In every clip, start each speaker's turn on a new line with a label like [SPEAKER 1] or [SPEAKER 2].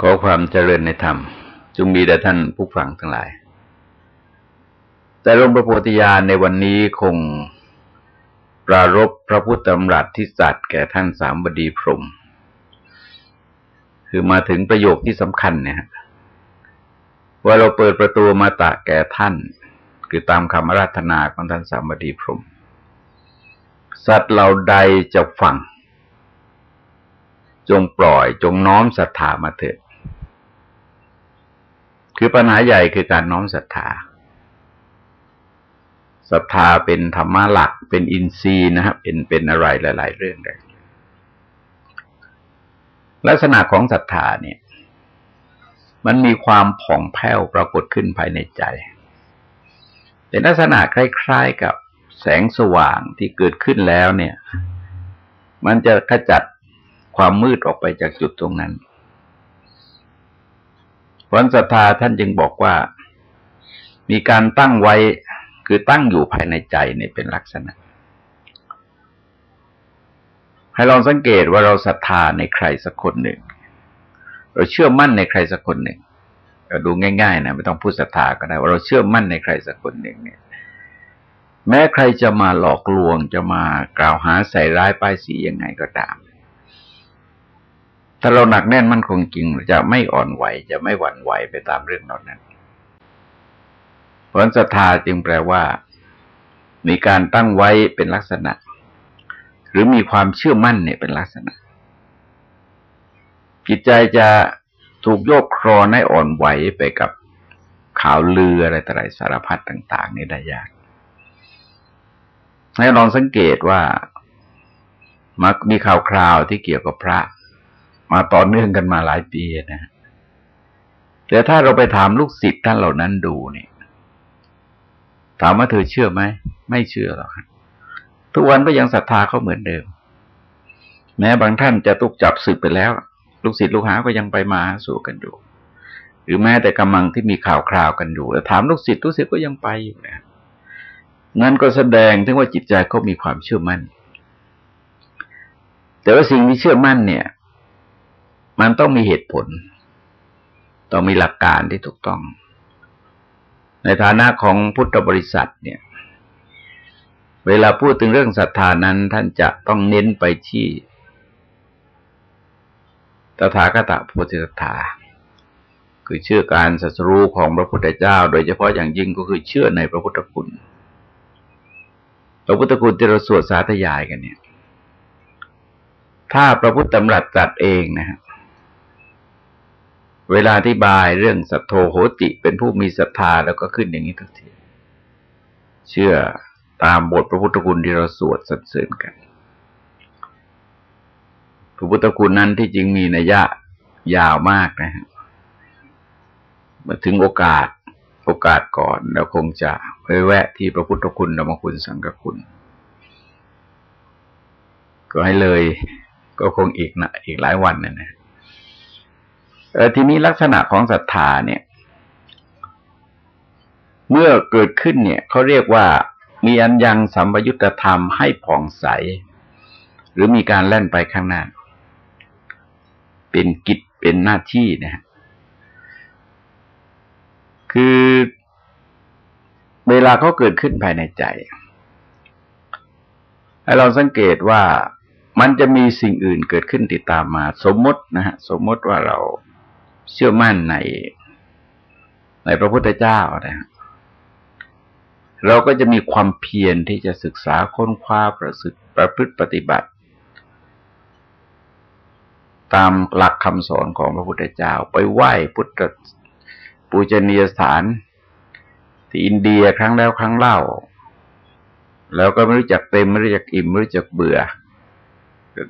[SPEAKER 1] ขอความเจริญในธรรม จงมีแด่ท่านผู้ฟังทั้งหลาย แต่ลงประโพธิญาณในวันนี้คงปรารบพระพุทธธรรมรัตที่สัตว์แก่ท่านสามบดีพรม คือมาถึงประโยคที่สำคัญเนี่ยว่าเราเปิดประตูมาตะแก่ท่าน คือตามคำราธนาของท่านสามบดีพรม สัตว์เราใดจะฟังจงปล่อยจงน้อมศรัทธามาเถิด คือปัญหาใหญ่คือการน้อมศรัทธาศรัทธาเป็นธรรมะหลักเป็นอินทรีย์นะครับเป็นเป็นอะไรหลาย ๆ เรื่องเลยลักษณะของศรัทธาเนี่ย มันมีความผ่องแผ้วปรากฏขึ้นภายในใจ เป็นลักษณะคล้าย ๆกับแสงสว่างที่เกิดขึ้นแล้วเนี่ย มันจะขจัดความมืดออกไปจากจุดตรงนั้น ผลศรัทธาท่านจึงบอกว่า มีการตั้งไว้คือตั้งอยู่ภายในใจเนี่ยเป็นลักษณะ ให้ลองสังเกตว่าเราศรัทธาในใครสักคนหนึ่ง เราเชื่อมั่นในใครสักคนหนึ่งเราดูง่ายๆนะไม่ต้องพูดศรัทธาก็ได้ว่าเราเชื่อมั่นในใครสักคนหนึ่งเนี่ยแม้ใครจะมาหลอกลวงจะมากล่าวหาใส่ร้ายป้ายสียังไงก็ตาม ถ้าเราหนักแน่นมั่นคงจริงจะไม่อ่อนไหวจะไม่หวั่นไหวไปตามเรื่องนั้นนั้น ผลศรัทธาจึงแปลว่า มีการตั้งไว้เป็นลักษณะ หรือมีความเชื่อมั่นเนี่ยเป็นลักษณะ จิตใจจะถูกโยกครอนให้อ่อนไหวไปกับข่าวลืออะไรต่ออะไรสารพัดต่าง ๆ นี่ได้ยากให้ลองสังเกตว่ามักมีข่าวคราวที่เกี่ยวกับพระ มาต่อเนื่องกันมาหลายปีนะแต่ถ้าเราไปถามลูกศิษย์ท่านเหล่านั้นดูเนี่ยถามว่าเธอเชื่อไหมไม่เชื่อหรอกทุกวันก็ยังศรัทธาเขาเหมือนเดิม แม้บางท่านจะตุกจับสึกไปแล้ว ลูกศิษย์ลูกหาก็ยังไปมาสู่กันอยู่ หรือแม้แต่กำลังที่มีข่าวคราวกันอยู่แต่ถามลูกศิษย์ลูกศิษย์ก็ยังไปอยู่นะนั่นก็แสดงถึงว่าจิตใจเขามีความเชื่อมั่น แต่ว่าสิ่งที่เชื่อมั่นเนี่ย มันต้องมีเหตุผล ต้องมีหลักการที่ถูกต้อง ในฐานะของพุทธบริษัทเนี่ย เวลาพูดถึงเรื่องศรัทธานั้นท่านจะต้องเน้นไปที่ตถาคตโพธิศรัทธาคือเชื่อการสัสรู้ของพระพุทธเจ้า โดยเฉพาะอย่างยิ่งก็คือเชื่อในพระพุทธคุณ พระพุทธคุณที่เราสวดสาธยายกันเนี่ย ถ้าพระพุทธตำรัสตรัสเองนะฮะ เวลาอธิบายเรื่องสัทโธโหติ เป็นผู้มีศรัทธาแล้วก็ขึ้นอย่างนี้ทุกทีเชื่อตามบทพระพุทธคุณที่เราสวดสรรเสริญกัน พระพุทธคุณนั้นที่จริงมีนัยยะยาวมากนะฮะมาถึงโอกาสโอกาสก่อนเราคงจะไปแวะที่พระพุทธคุณธรรมคุณสังฆคุณ ก็ให้เลยก็คงอีกนะอีกหลายวันนะนะ ทีนี้ลักษณะของศรัทธาเนี่ย เมื่อเกิดขึ้นเนี่ยเขาเรียกว่ามีอันยังสัมยุญธรรมให้ผ่องใส หรือมีการแล่นไปข้างหน้า เป็นกิจเป็นหน้าที่นะ คือเวลาเขาเกิดขึ้นภายในใจให้เราสังเกตว่ามันจะมีสิ่งอื่นเกิดขึ้นติดตามมา สมมตินะฮะสมมติว่าเรา เชื่อมั่นใน ในพระพุทธเจ้านะเราก็จะมีความเพียรที่จะศึกษาค้นคว้าประสึกประพฤติปฏิบัติ ตามหลักคำสอนของพระพุทธเจ้า ไปไหว้พุทธปูชนียสถาน ที่อินเดียครั้งแล้วครั้งเล่า แล้วก็ไม่รู้จักเต็มไม่รู้จักอิ่มไม่รู้จักเบื่อ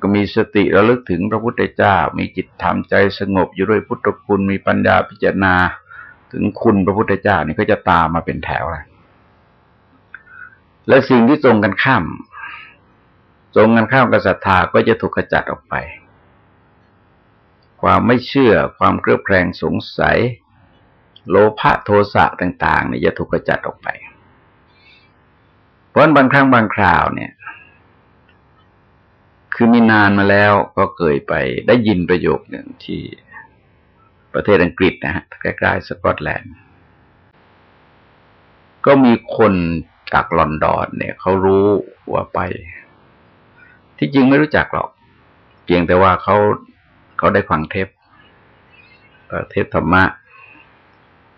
[SPEAKER 1] ก็มีสติระลึกถึงพระพุทธเจ้า มีจิตทำใจสงบอยู่ด้วยพุทธคุณ มีปัญญาพิจารณา ถึงคุณพระพุทธเจ้านี่ก็จะตามมาเป็นแถวเลยและสิ่งที่ตรงกันข้ามตรงกันข้ามกับศรัทธาก็จะถูกกระจัดออกไป ความไม่เชื่อความเครือบแคลงสงสัย โลภะโทสะต่าง ๆ นี่จะถูกกระจัดออกไป เพราะบางครั้งบางคราวเนี่ย คือมีนานมาแล้วก็เคยไปได้ยินประโยคหนึ่งที่ประเทศอังกฤษนะฮะใกล้ๆสกอตแลนด์ ก็มีคนจากลอนดอนเนี่ยเขารู้ว่าไป ที่จริงไม่รู้จักหรอก เพียงแต่ว่าเขาเขาได้ฟังเทปเทปธรรมะ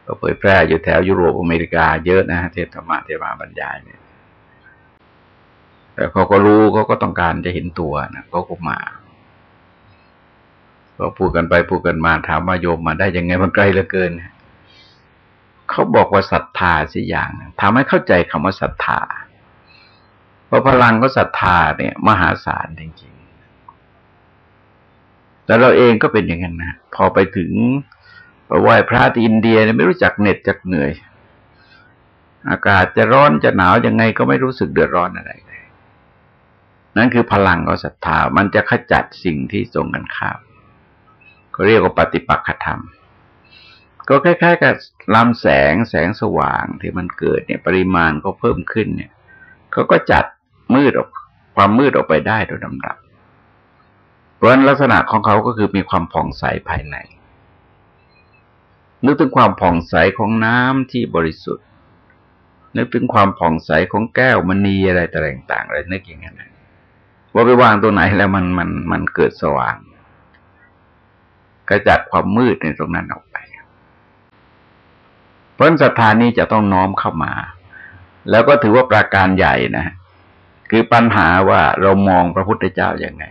[SPEAKER 1] ก็เผยแพร่อยู่แถวยุโรปอเมริกาเยอะนะฮะเทปธรรมะเทปมาบรรยายเนี่ย แต่เขาก็รู้เขาก็ต้องการจะเห็นตัวนะเขาก็มาก็พูดกันไปพูดกันมาถามว่าโยมมาได้ยังไงมันไกลเหลือเกินเขาบอกว่าศรัทธาสิอย่างทำให้เข้าใจคำว่าศรัทธาเพราะพลังก็ศรัทธาเนี่ย มหาศาลจริงๆแต่เราเองก็เป็นอย่างนั้นนะพอไปถึงไปไหว้พระที่อินเดียเนี่ยไม่รู้จักเหน็ดจักเหนื่อย อากาศจะร้อนจะหนาวยังไงก็ไม่รู้สึกเดือดร้อนอะไร นั่นคือพลังของศรัทธา มันจะขจัดสิ่งที่ตรงกันข้ามเขาเรียกว่าปฏิปักษธรรม ก็คล้ายๆ กับลำแสงแสงสว่างที่มันเกิดเนี่ยปริมาณก็เพิ่มขึ้นเนี่ยเขาก็จัดมืดออกความมืดออกไปได้โดยลำดับ เพราะลักษณะของเขาก็คือมีความผ่องใสภายใน นึกถึงความผ่องใสของน้ำที่บริสุทธิ์ นึกถึงความผ่องใสของแก้วมณีอะไรต่างๆอะไรนึกอย่างนั้น ว่าไปวางตัวไหนแล้วมันมันมันเกิดสว่างกระจัดความมืดในตรงนั้นออกไป เพราะศรัทธานี้จะต้องน้อมเข้ามา แล้วก็ถือว่าประการใหญ่นะคือปัญหาว่าเรามองพระพุทธเจ้าอย่างไง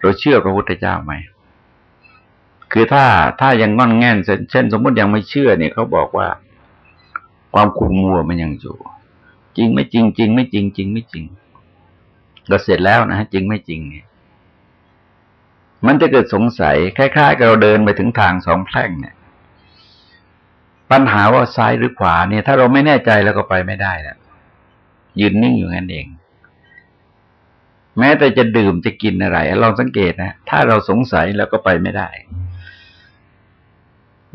[SPEAKER 1] เราเชื่อพระพุทธเจ้าไหมคือถ้าถ้ายังงอนแง่นเช่น สมมติยังไม่เชื่อเนี่ยเขาบอกว่า ความขุ่นมัวมันยังอยู่ จริงไม่จริง จริง ไม่จริง จริง ไม่จริง ก็เสร็จแล้วนะฮะจริงไม่จริงเนี่ยมันจะเกิดสงสัยคล้ายๆกับเราเดินไปถึงทางสองแพร่งเนี่ย ปัญหาว่าซ้ายหรือขวาเนี่ย ถ้าเราไม่แน่ใจแล้วก็ไปไม่ได้แล้วยืนนิ่งอยู่งั้นเอง แม้แต่จะดื่มจะกินอะไรลองสังเกตนะ ถ้าเราสงสัยแล้วก็ไปไม่ได้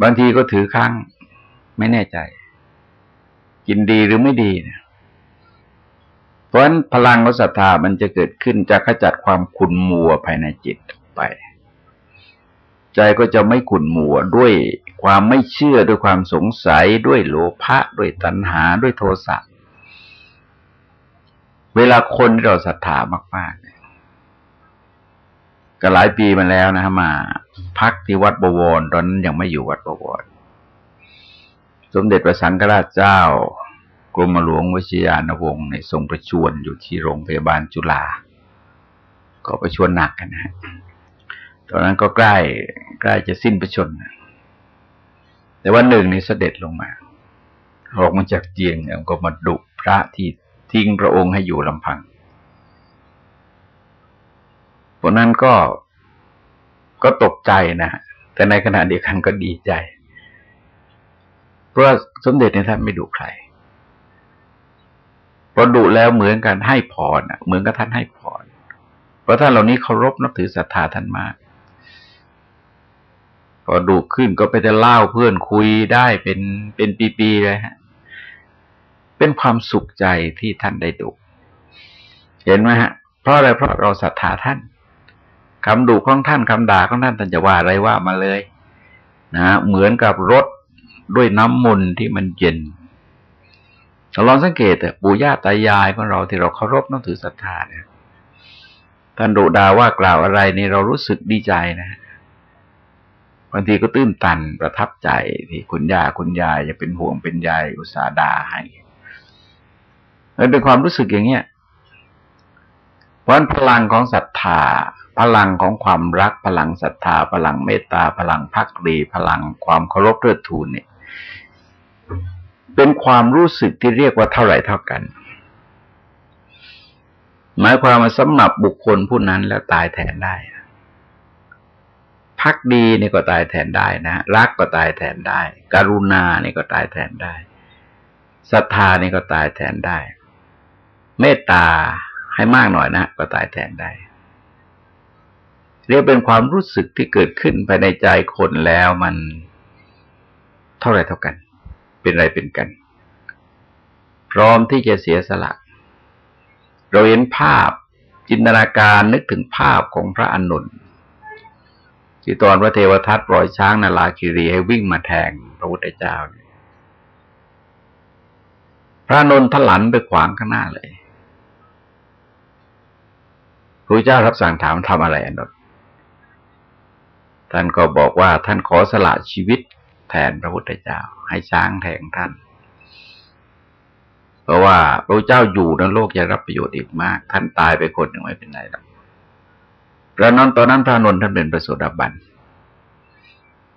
[SPEAKER 1] บางทีก็ถือข้างไม่แน่ใจ กินดีหรือไม่ดีเนี่ย เพราะฉะนั้นพลังของศรัทธามันจะเกิดขึ้นจะขจัดความขุ่นมัวภายในจิตไป ใจก็จะไม่ขุ่นมัวด้วยความไม่เชื่อด้วยความสงสัยด้วยโลภะด้วยตัณหาด้วยโทสะเวลาคนเราศรัทธามากๆก็หลายปีมาแล้วนะมา พักที่วัดบวรตอนนั้นยังไม่อยู่วัดบวรสมเด็จพระสังฆราชเจ้า รมหลวงวิชยานวงศ์ในทรงประชวรอยู่ที่โรงพยาบาลจุฬาก็ประชวรหนักกันนะตอนนั้นก็ใกล้ใกล้จะสิ้นประชนแต่วันหนึ่งนี่เสด็จลงมาออกมาจากเตียงก็มาดุพระที่ทิ้งพระองค์ให้อยู่ลำพังเพราะนั้นก็ก็ตกใจนะแต่ในขณะเดียวกันก็ดีใจ เพราะสมเด็จในท่านไม่ดุใคร พอดุแล้วเหมือนกันให้พรเหมือนกับท่านให้พรเพราะท่านเหล่านี้เคารพนับถือศรัทธาท่านมากพอดุขึ้นก็ไปจะเล่าเพื่อนคุยได้เป็นเป็นปีๆเลยฮะ เป็นความสุขใจที่ท่านได้ดุเห็นไหมฮะ เพราะอะไรเพราะเราศรัทธาท่านคำดุของท่านคำด่าของท่านท่านจะว่าอะไรว่ามาเลย นะเหมือนกับรถด้วยน้ำมนต์ที่มันเย็น เราลองสังเกตปู่ย่าตายายของเราที่เราเคารพนับถือศรัทธาเนี่ยท่านดุด่าว่ากล่าวอะไรนี่เรารู้สึกดีใจนะบางทีก็ตื้นตันประทับใจที่คุณย่าคุณยายจะเป็นห่วงเป็นใยอุตส่าห์ด่าให้มันเป็นความรู้สึกอย่างเนี้ยเพราะพลังของศรัทธา พลังของความรัก พลังศรัทธา พลังเมตตา พลังพักดี พลังความเคารพเทิดทูนเนี่ย เป็นความรู้สึกที่เรียกว่าเท่าไหร่เท่ากัน หมายความว่าสำหรับบุคคลผู้นั้นแล้วตายแทนได้พักดีนี่ก็ตายแทนได้นะรักก็ตายแทนได้ กรุณานี่ก็ตายแทนได้ศรัทธานี่ก็ตายแทนได้ เมตตาให้มากหน่อยนะก็ตายแทนได้ เรียกเป็นความรู้สึกที่เกิดขึ้นภายในใจคนแล้วมันเท่าไรเท่ากัน เป็นไรเป็นกัน พร้อมที่จะเสียสละ เราเห็นภาพจินตนาการนึกถึงภาพของพระอนุนที่ตอนพระเทวทัตปล่อยช้างนาลาคิรีให้วิ่งมาแทงพระพุทธเจ้าพระนนทหลันไปขวางข้างหน้าเลยพระเจ้ารับสั่งถามทำอะไรอนนท์ท่านก็บอกว่าท่านขอสละชีวิต แทนพระพุทธเจ้า ให้ช้างแทงท่าน เพราะว่าพระเจ้าอยู่ในโลกจะรับประโยชน์อีกมาก ท่านตายไปคนหนึ่งไม่เป็นไรหรอกพระนนตอนนั้นพระนนท์ท่านเป็นพระโสดาบัน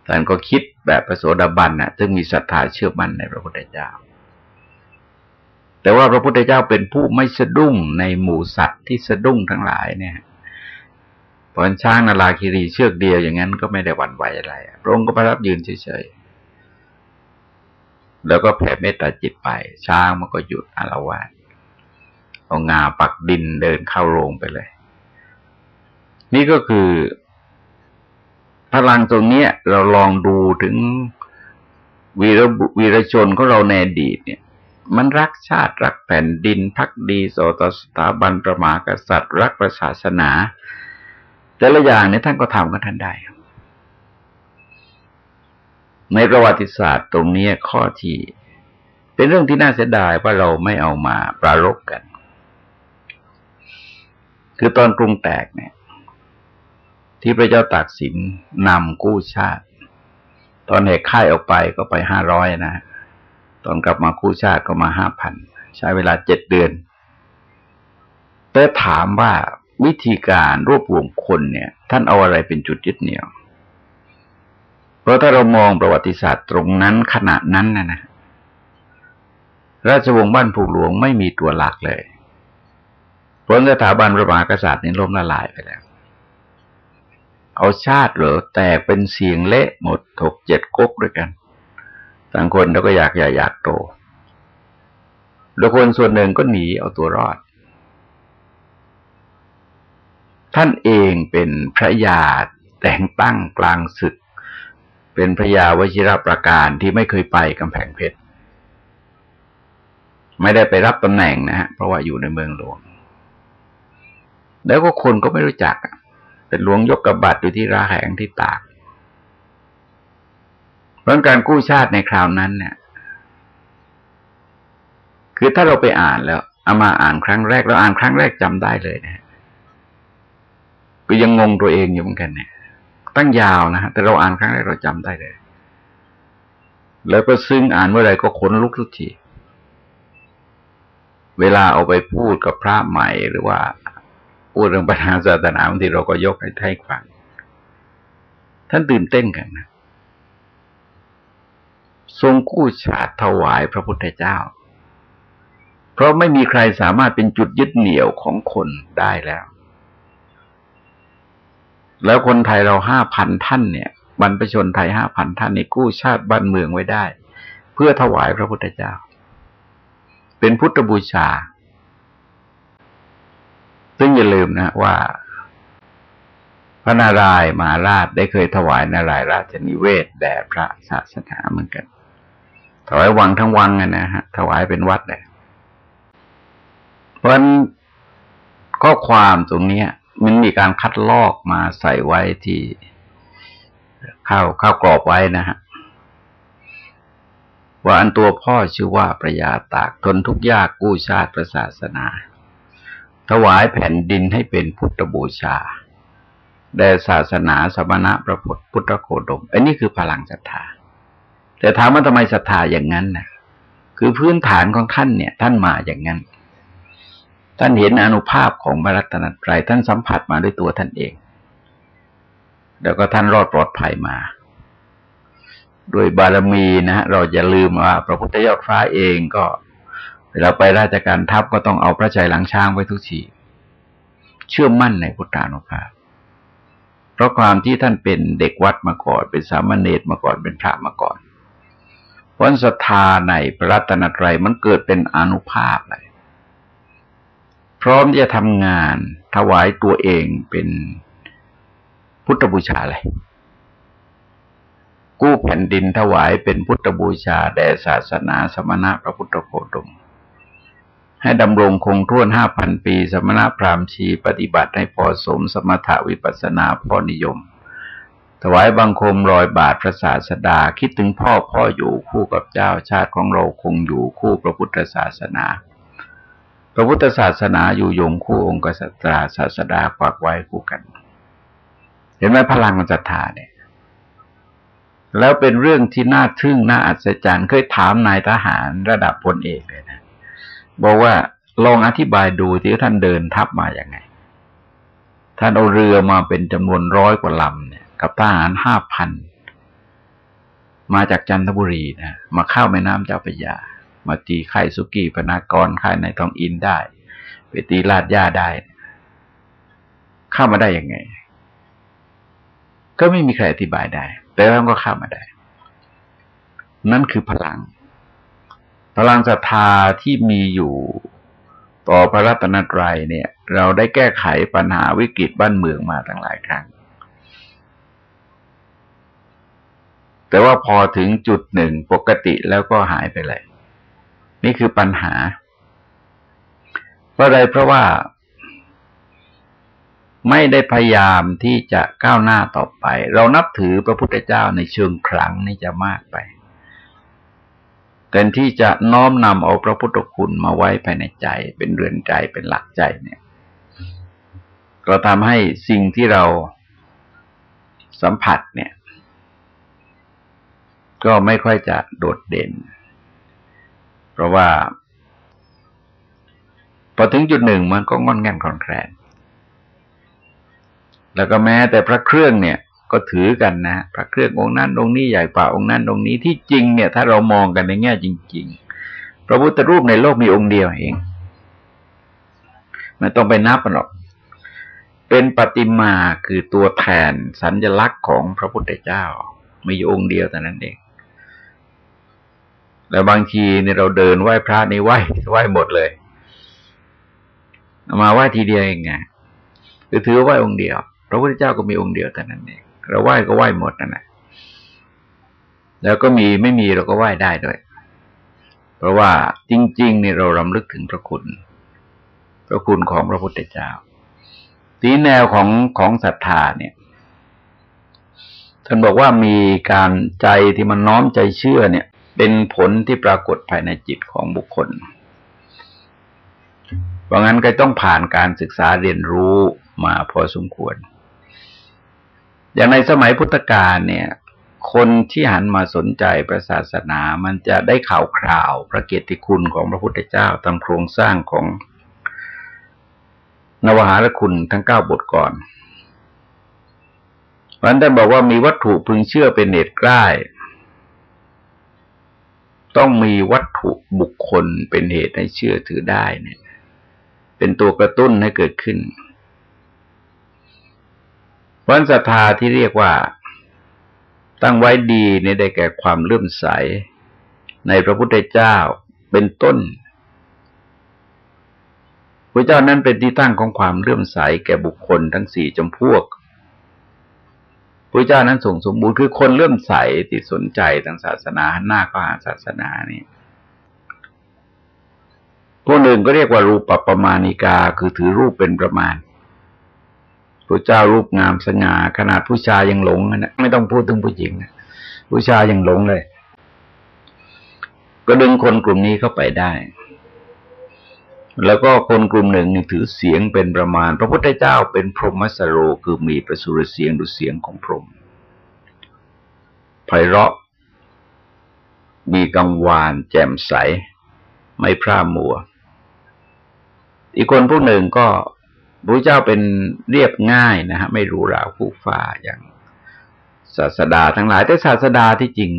[SPEAKER 1] ท่านก็คิดแบบพระโสดาบันนะ่ะ ซึ่งมีศรัทธาเชื่อมั่นในพระพุทธเจ้า แต่ว่าพระพุทธเจ้าเป็นผู้ไม่สะดุ้งในหมู่สัตว์ที่สะดุ้งทั้งหลายเนี่ยพอช้างนาลาคิรีเชือกเดียวอย่างนั้นก็ไม่ได้หวั่นไหวอะไร พระองค์ก็ประทับยืนเฉยๆ แล้วก็แผ่เมตตาจิตไป ช้างมันก็หยุดอารวาสเอางาปักดินเดินเข้าโรงไปเลย นี่ก็คือ พลังตรงนี้เราลองดูถึงวีรวีรชนของเราในอดีตเนี่ย มันรักชาติรักแผ่นดินพักดีโสตสถาบันประมากษัตริย์ รักประศาสนา แต่ละอย่างเนี่ยท่านก็ทำกันท่านได้ ในประวัติศาสตร์ตรงนี้ข้อที่ เป็นเรื่องที่น่าเสียดายว่าเราไม่เอามาปรารบกัน คือตอนกรุงแตกเนี่ย ที่พระเจ้าตากสินนำกู้ชาติ ตอนเหตุค่ายออกไปก็ไปห้าร้อยนะตอนกลับมากู้ชาติก็มาห้าพันใช้เวลาเจ็ดเดือนแต่ถามว่าวิธีการรวบรวมคนเนี่ย ท่านเอาอะไรเป็นจุดยึดเหนี่ยว เพราะถ้าเรามองประวัติศาสตร์ตรงนั้นขณะนั้นนะนะราชวงศ์บ้านผูหลวงไม่มีตัวหลักเลยเพราะสถาบันพระมหากษัตริย์นี่ล้มละลายไปแล้ว เอาชาติเหรอแตกเป็นเสียงเละหมดถกเจ็ดก๊กด้วยกันต่างคนแล้วก็อยากใหญ่อยากโตแล้วคนส่วนหนึ่งก็หนีเอาตัวรอด ท่านเองเป็นพระยาแต่งตั้งกลางศึก เป็นพระยาวชิรประการที่ไม่เคยไปกำแพงเพชร ไม่ได้ไปรับตำแหน่งนะฮะเพราะว่าอยู่ในเมืองหลวง แล้วก็คนก็ไม่รู้จัก เป็นหลวงยกกระบาดอยู่ที่ราแหงที่ตากเพราะการกู้ชาติในคราวนั้นเนี่ย คือถ้าเราไปอ่านแล้วเอามาอ่านครั้งแรกเราอ่านครั้งแรกจำได้เลยนะก็ยังงงตัวเองอยู่เหมือนกันเนี่ย ตั้งยาวนะฮะแต่เราอ่านครั้งแรกเราจำได้เลย แล้วก็ซึ้งอ่านเมื่อไรก็ขนลุกทุกทีเวลาเอาไปพูดกับพระใหม่หรือว่าพูดเรื่องปัญหาศาสนาบางทีเราก็ยกให้ท่านฟังท่านตื่นเต้นกันนะทรงกู้ชาติถวายพระพุทธเจ้า เพราะไม่มีใครสามารถเป็นจุดยึดเหนี่ยวของคนได้แล้ว แล้วคนไทยเราห้าพันท่านเนี่ยบรรพชนไทยห้าพันท่านนี่กู้ชาติบ้านเมืองไว้ได้ เพื่อถวายพระพุทธเจ้า เป็นพุทธบูชา ซึ่งอย่าลืมนะว่า พระนารายมหาราชได้เคยถวายนารายราชนิเวศแด่พระศาสนาเหมือนกัน ถวายวังทั้งวังนะฮะถวายเป็นวัดเลยเพราะนั้นข้อความตรงนี้ มันมีการคัดลอกมาใส่ไว้ที่ข้าวข้าวกรอบไว้นะฮะว่าอันตัวพ่อชื่อว่าประยาตากทนทุกยากกู้ชาติศาสนา ถวายแผ่นดินให้เป็นพุทธบูชาแด่ศาสนาสมณะประพุทธพุทธโคดม อันนี้คือพลังศรัทธา แต่ถามว่าทำไมศรัทธาอย่างนั้นนะคือพื้นฐานของท่านเนี่ย ท่านมาอย่างนั้น ท่านเห็นอนุภาพของบรัตนตรัยท่านสัมผัสมาด้วยตัวท่านเอง แล้วก็ท่านรอดปลอดภัยมาโดยบารมีนะฮะเราจะลืมว่าพระพุทธยอดฟ้าเองก็เวลาไปราชการทัพก็ต้องเอาพระใจหลังช้างไว้ทุกทีเชื่อมั่นในพุทธานุภาพ เพราะความที่ท่านเป็นเด็กวัดมาก่อน เป็นสามเณรมาก่อนเป็นพระมาก่อนเพราะศรัทธาในพระรัตนตรัยมันเกิดเป็นอนุภาพเลย พร้อมที่จะทำงานถวายตัวเองเป็นพุทธบูชาเลยกู้แผ่นดินถวายเป็นพุทธบูชาแด่ศาสนาสมณะพระพุทธโคดม ให้ดำรงคงท่วนห้าพันปี สมณะพราหมณ์ชีปฏิบัติให้พอสมสมถาวิปัสนาพอนิยม ถวายบังคมรอยบาทพระศาสดาคิดถึงพ่อพ่ออยู่คู่กับเจ้าชาติของเราคงอยู่คู่พระพุทธศาสนา พระพุทธศาสนาอยู่ยงคู่องค์กษัตริย์ศาสดาฝากไว้คู่กัน เห็นไหมพลังมันศรัทธาเนี่ย แล้วเป็นเรื่องที่น่าทึ่งน่าอัศจรรย์เคยถามนายทหารระดับพลเอกเลยนะบอกว่าลองอธิบายดูที่ท่านเดินทับมาอย่างไง ท่านเอาเรือมาเป็นจำนวนร้อยกว่าลำเนี่ย กับทหารห้าพันมาจากจันทบุรีนะมาเข้าแม่น้ำเจ้าพระยา มาตีไข่สุกี้ปนากรไข่ในทองอินได้ ไปตีลาดย่าได้ เข้ามาได้ยังไง ก็ไม่มีใครอธิบายได้ แต่ว่าก็เข้ามาได้ นั่นคือพลัง พลังศรัทธาที่มีอยู่ต่อพระรัตนตรัยเนี่ย เราได้แก้ไขปัญหาวิกฤตบ้านเมืองมาตั้งหลายครั้ง แต่ว่าพอถึงจุดหนึ่งปกติแล้วก็หายไปเลย นี่คือปัญหา เพราะอะไรเพราะว่าไม่ได้พยายามที่จะก้าวหน้าต่อไป เรานับถือพระพุทธเจ้าในเชิงขลังนี่จะมากไปแต่ที่จะน้อมนำเอาพระพุทธคุณมาไว้ภายในใจ เป็นเรือนใจเป็นหลักใจเนี่ย ก็ทำให้สิ่งที่เราสัมผัสเนี่ย ก็ไม่ค่อยจะโดดเด่น เพราะว่า พอถึงจุดหนึ่งมันก็งอนแง่นคลอนแคลนแล้วก็แม้แต่พระเครื่องเนี่ย ก็ถือกันนะพระเครื่ององค์นั้นองค์นี้ใหญ่กว่าองค์นั้นองค์นี้ที่จริงเนี่ย ถ้าเรามองกันในแง่จริง ๆ พระพุทธรูปในโลกมีองค์เดียวเองไม่ต้องไปนับมันหรอก เป็นปฏิมาคือตัวแทนสัญลักษณ์ของพระพุทธเจ้า มีองค์เดียวแต่นั้นเอง แล้วบางทีเนี่ยเราเดินไหว้พระนี่ไหว้ไหว้หมดเลยมาไหว้ทีเดียวเองไงคือถือไหว้องค์เดียวพระพุทธเจ้าก็มีองค์เดียวแต่นั้นเองเราไหว้ก็ไหว้หมดนั่นแหละแล้วก็มีไม่มีเราก็ไหว้ได้ด้วย เพราะว่าจริง ๆ เนี่ยเรารำลึกถึงพระคุณ พระคุณของพระพุทธเจ้าทีแนวของของศรัทธาเนี่ยท่านบอกว่ามีการใจที่มันน้อมใจเชื่อเนี่ย เป็นผลที่ปรากฏภายในจิตของบุคคล เพราะงั้นก็ต้องผ่านการศึกษาเรียนรู้มาพอสมควร อย่างในสมัยพุทธกาลเนี่ย คนที่หันมาสนใจพระศาสนามันจะได้ข่าวคราว พระเกียรติคุณของพระพุทธเจ้าตามโครงสร้างของนวหารคุณทั้งเก้าบทก่อนวันท่านบอกว่ามีวัตถุพึงเชื่อเป็นเนตรใกล้ ต้องมีวัตถุบุคคลเป็นเหตุให้เชื่อถือได้เนี่ย เป็นตัวกระตุ้นให้เกิดขึ้นวันศรัทธาที่เรียกว่า ตั้งไว้ดีในได้แก่ความเลื่อมใส ในพระพุทธเจ้าเป็นต้นพระเจ้านั้นเป็นที่ตั้งของความเลื่อมใสแก่บุคคลทั้งสี่จำพวก พระเจ้านั้นส่งสมบูรณ์คือคนเลื่อมใสที่สนใจทางศาสนาหน้าก็หาศาสนานี่พวกหนึ่งก็เรียกว่ารูปปประมาณิกาคือถือรูปเป็นประมาณพระเจ้ารูปงามสง่าขนาดผู้ชายยังหลงนะไม่ต้องพูดถึงผู้หญิงนะผู้ชายยังหลงเลย ก็ดึงคนกลุ่มนี้เข้าไปได้ แล้วก็คนกลุ่มหนึ่งถือเสียงเป็นประมาณ พระพุทธเจ้าเป็นพรหมสโรคือมีประสุรเสียงดูเสียงของพรหมไพเราะ มีกังวานแจ่มใส ไม่พร่ามัว อีกคนพวกหนึ่งก็พระเจ้าเป็นเรียบง่ายนะฮะไม่รู้ราวผู้ฟ้าอย่างศาสดาทั้งหลายแต่ศาสดาที่จริง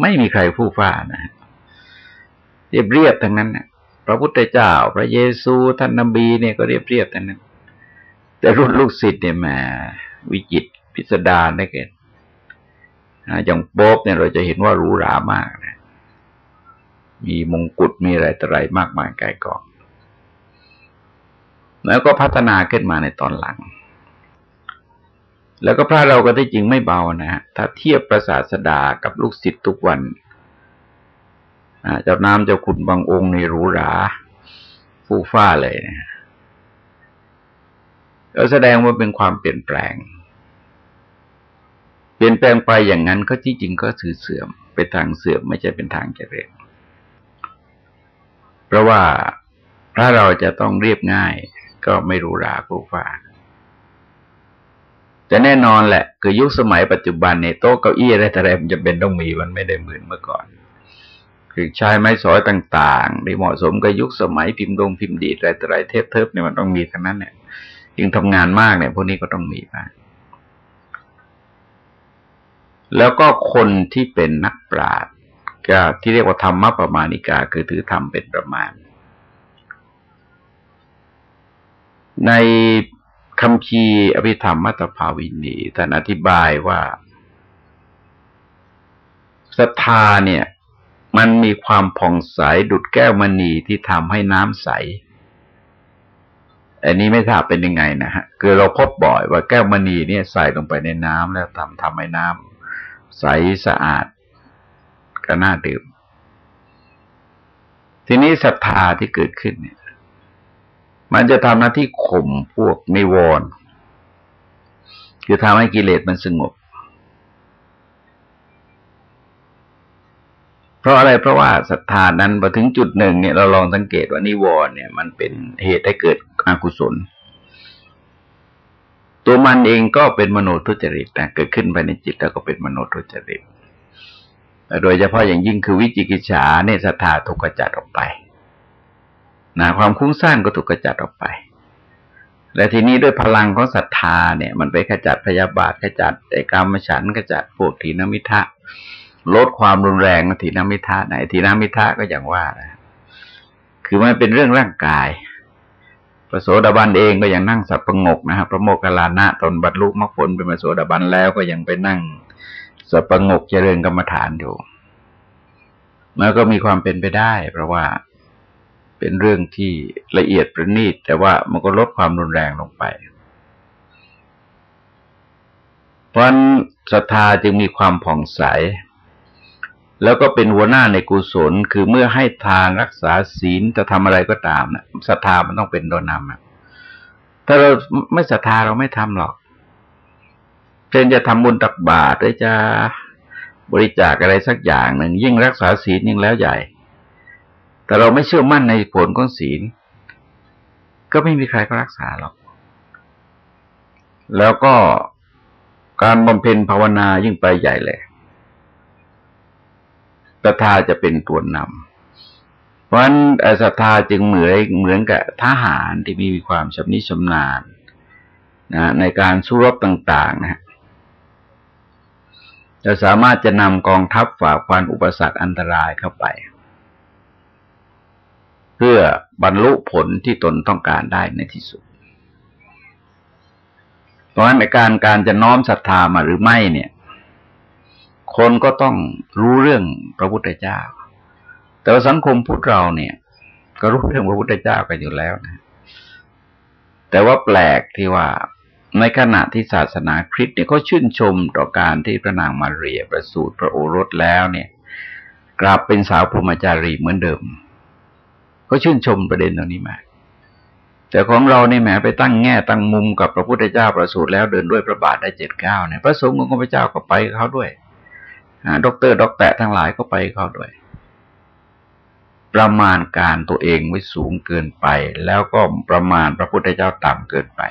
[SPEAKER 1] ไม่มีใครผู้ฟ้านะเรียบเรียบทั้งนั้นนะ พระพุทธเจ้า พระเยซูท่านนบีเนี่ยก็เรียบเรียบทั้งนั้น แต่รุ่นลูกศิษย์เนี่ยแหมวิจิตพิสดารได้เกิดอย่างโป๊บเนี่ยเราจะเห็นว่าหรูหรามากนะมีมงกุฎมีอะไรต่ออะไรมากมายกายกองแล้วก็พัฒนาขึ้นมาในตอนหลัง แล้วก็พระเราก็ที่จริงไม่เบานะฮะถ้าเทียบประสาสดากับลูกศิษย์ทุกวัน เจ้าน้ำเจ้าคุณบางองค์ในหรูหราฟูฟ้าเลยนะก็แสดงว่าเป็นความเปลี่ยนแปลง เปลี่ยนแปลงไปอย่างนั้นก็ที่จริงก็ถือเสื่อมไปทางเสื่อมไม่ใช่เป็นทางเจริญเพราะว่าถ้าเราจะต้องเรียบง่าย ก็ไม่รู้รากูฟ้าแต่แน่นอนแหละ คือยุคสมัยปัจจุบันในโต๊ะเก้าอี้อะไรแต่ไรมันจะเป็นต้องมีมันไม่ได้เหมือนเมื่อก่อน คือใช้ไม้สอยต่างๆที่เหมาะสมกับยุคสมัยพิมพ์ดงพิมพ์ดีดอะไรต่อะไรเทปเทิบเนี่ยมันต้องมีทั้งนั้นเนี่ยยิ่งทำงานมากเนี่ยพวกนี้ก็ต้องมีบ้างแล้วก็คนที่เป็นนักปราชญ์ก็ที่เรียกว่าธรรมะประมาณิกา คือถือธรรมเป็นประมาณ ในคำพีอภิธรรมมัตภาวินีท่านอธิบายว่าศรัทธาเนี่ย มันมีความผ่องใสดุดแก้วมณีที่ทำให้น้ำใส อันนี้ไม่ทราบเป็นยังไงนะฮะ คือเราพบบ่อยว่าแก้วมณีเนี่ยใส่ลงไปในน้ำแล้วทำทำให้น้ำใสสะอาดก็น่าดื่ม ทีนี้ศรัทธาที่เกิดขึ้นเนี่ย มันจะทำหน้าที่ข่มพวกนิวรณ์คือทำให้กิเลสมันสงบ เพราะอะไรเพราะว่าศรัทธานั้นพอถึงจุดหนึ่งเนี่ยเราลองสังเกตว่านิวรณ์เนี่ย มันเป็นเหตุให้เกิดอกุศล ตัวมันเองก็เป็นมโนทุจริตนะเกิดขึ้นภายในจิตแล้วก็เป็นมโนทุจริตโดยเฉพาะอย่างยิ่งคือวิจิกิจฉาเนี่ยศรัทธาถูกกระจัดออกไปนะความคุ้งซ่านก็ถูกกระจัดออกไป และทีนี้ด้วยพลังของศรัทธาเนี่ย มันไปขจัดพยาบาทขจัดไอ้กรรมฉันขจัดพวกทีนมิทะ ลดความรุนแรงของทีนมิทะไหนทีนมิทะก็อย่างว่านะคือมันเป็นเรื่องร่างกายพระโสดาบันเองก็ยังนั่งสับประงกนะครับพระโมคคัลลานะตนบรรลุมรรคผลเป็นพระโสดาบันแล้วก็ยังไปนั่งสับประงกเจริญกรรมฐานอยู่มันก็มีความเป็นไปได้ เพราะว่าเป็นเรื่องที่ละเอียดประณีต แต่ว่ามันก็ลดความรุนแรงลงไป เพราะศรัทธาจึงมีความผ่องใส แล้วก็เป็นหัวหน้าในกุศล คือเมื่อให้ทานรักษาศีลจะทำอะไรก็ตามนะศรัทธามันต้องเป็นตัวนำถ้าเราไม่ศรัทธาเราไม่ทำหรอกเช่นจะทำบุญตักบาตรหรือจะบริจาคอะไรสักอย่างหนึ่งยิ่งรักษาศีลยิ่งแล้วใหญ่ แต่เราไม่เชื่อมั่นในผลของศีล ก็ไม่มีใครก็รักษาหรอก แล้วก็การบำเพ็ญภาวนายิ่งไปใหญ่เลย ศรัทธาจะเป็นตัวนำเพราะฉะนั้นศรัทธาจึงเหมือนเหมือนกับทหารที่มีความชำนิชำนาญนะในการสู้รบต่าง ๆ นะจะสามารถจะนำกองทัพฝ่าฟันอุปสรรคอันตรายเข้าไป เพื่อบรรลุผลที่ตนต้องการได้ในที่สุด เพราะฉะนั้นในการการจะน้อมศรัทธามาหรือไม่เนี่ย คนก็ต้องรู้เรื่องพระพุทธเจ้า แต่ว่าสังคมพุทธเราเนี่ย ก็รู้เรื่องพระพุทธเจ้ากันอยู่แล้วนะ แต่ว่าแปลกที่ว่าในขณะที่ศาสนาคริสต์เนี่ยเขาชื่นชมต่อการที่พระนางมาเรียประสูติพระโอรสแล้วเนี่ย กลับเป็นสาวพรหมจารีเหมือนเดิมเขาชื่นชมประเด็นตรงนี้มากแต่ของเราเนี่แหมไปตั้งแง่ตั้งมุมกับพระพุทธเจ้าประสูติแล้วเดินด้วยพระบาทได้เจ็ดเก้าเนี่ยพระสงฆ์ของพระเจ้าก็ไปเขาด้วย ด็อกเตอร์ด็อกแตะทั้งหลายก็ไปเขาด้วย ประมาณการตัวเองไว้สูงเกินไป แล้วก็ประมาณพระพุทธเจ้าต่ำเกินไป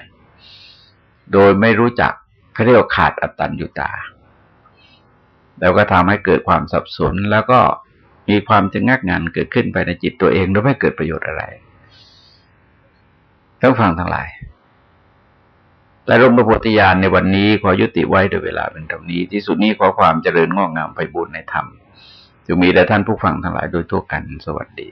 [SPEAKER 1] โดยไม่รู้จักเขาเรียกขาดอัตตัญญุตา แล้วก็ทำให้เกิดความสับสนแล้วก็มีความชะงักงันเกิดขึ้นไปในจิตตัวเองโดยไม่เกิดประโยชน์อะไรท่านผู้ฟังทั้งหลาย ใต้ร่มพระโพธิญาณในวันนี้ขอยุติไว้โดยเวลาเพียงเท่านี้ ที่สุดนี้ขอความเจริญงอกงามไพบูลย์ในธรรมจงมีแด่ท่านผู้ฟังทั้งหลายโดยทั่วกันสวัสดี